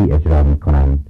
اجرا می کنند.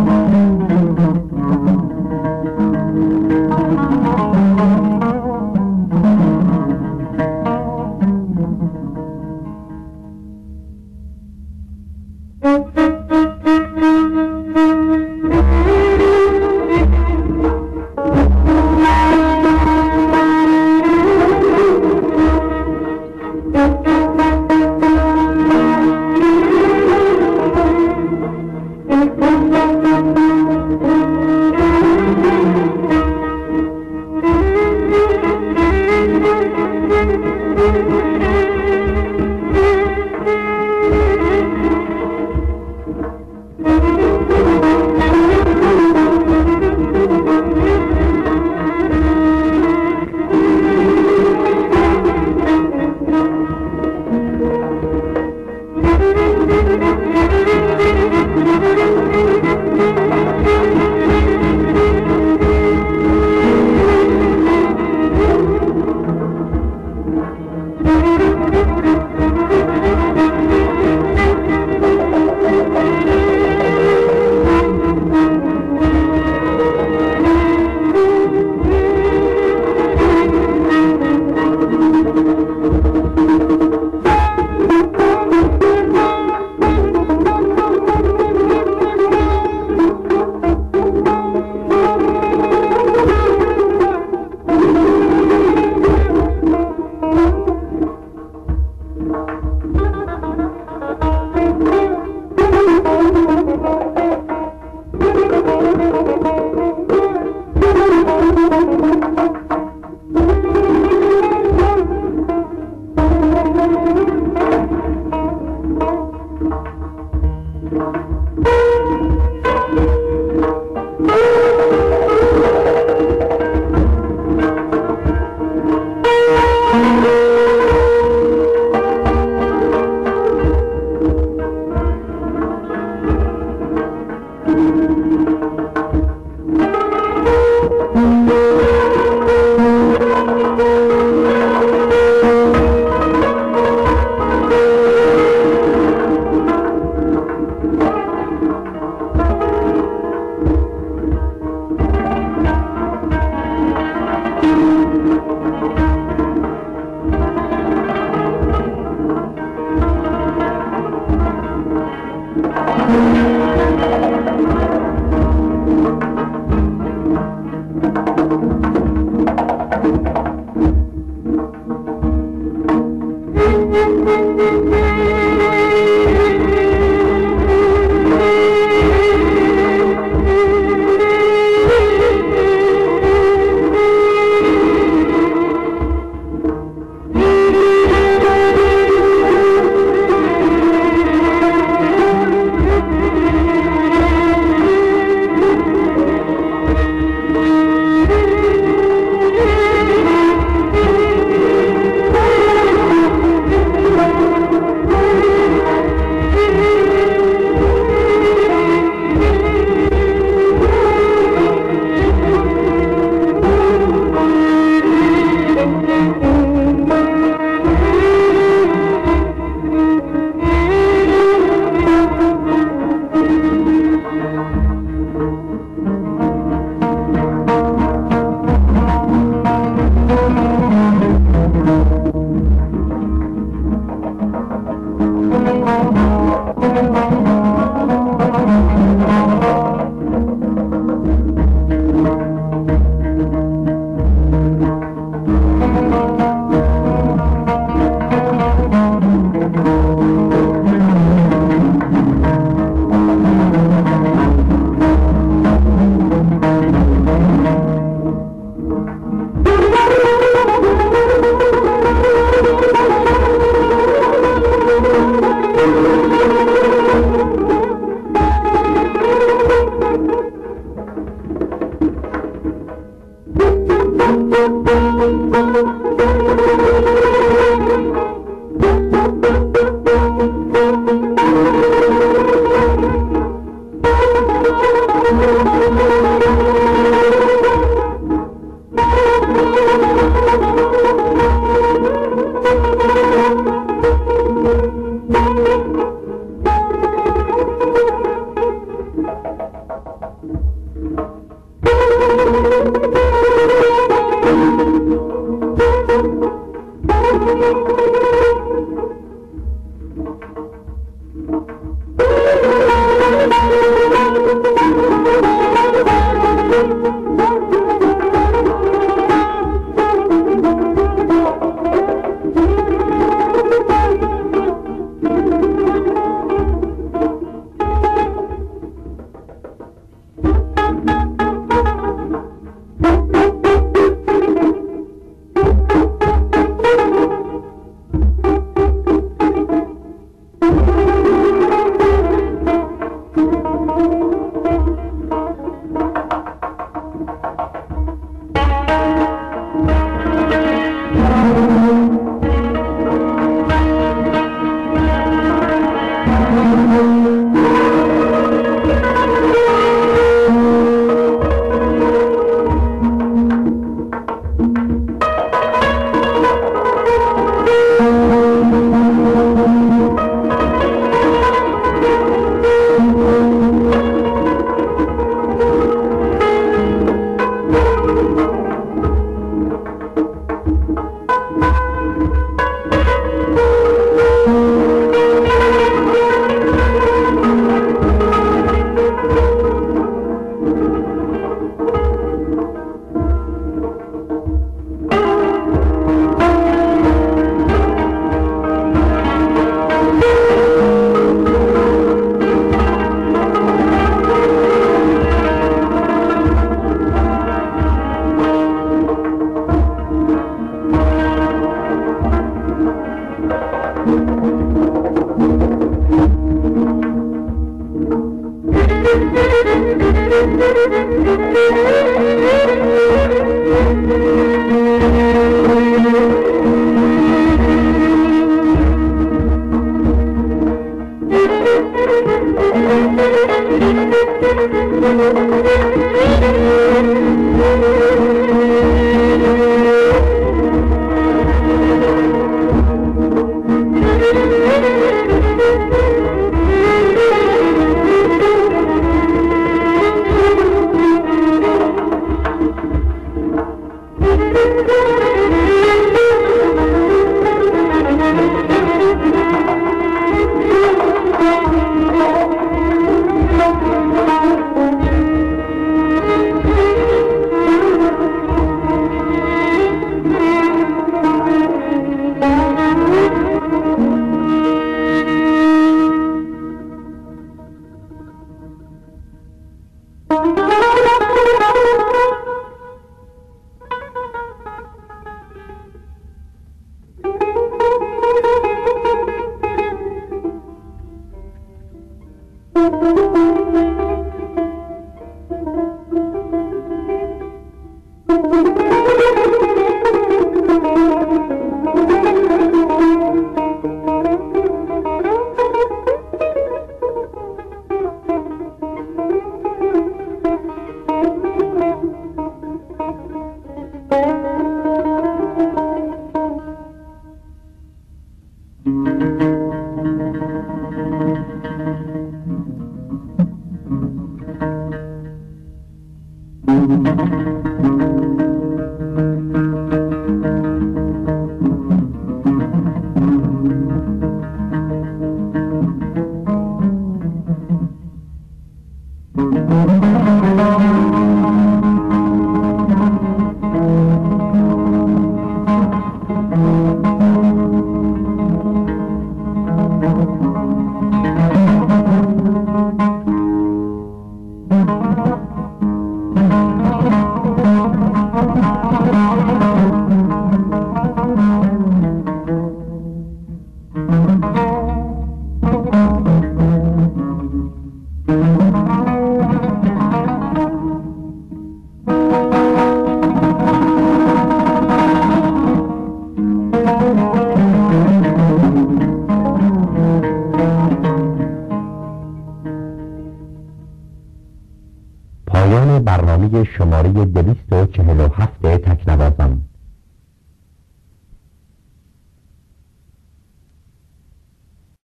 Thank you. Música